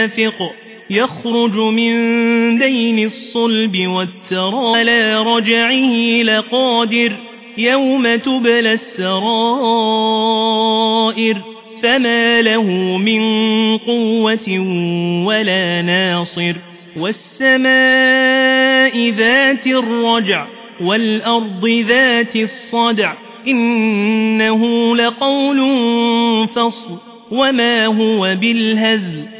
ماء دافق يخرج من بين الصلب والترى على رجعه لقادر يوم تبلى السرائر فما له من قوة ولا ناصر والسماء ذات الرجع والأرض ذات الصدع إنه لقول فصل وما هو بالهزل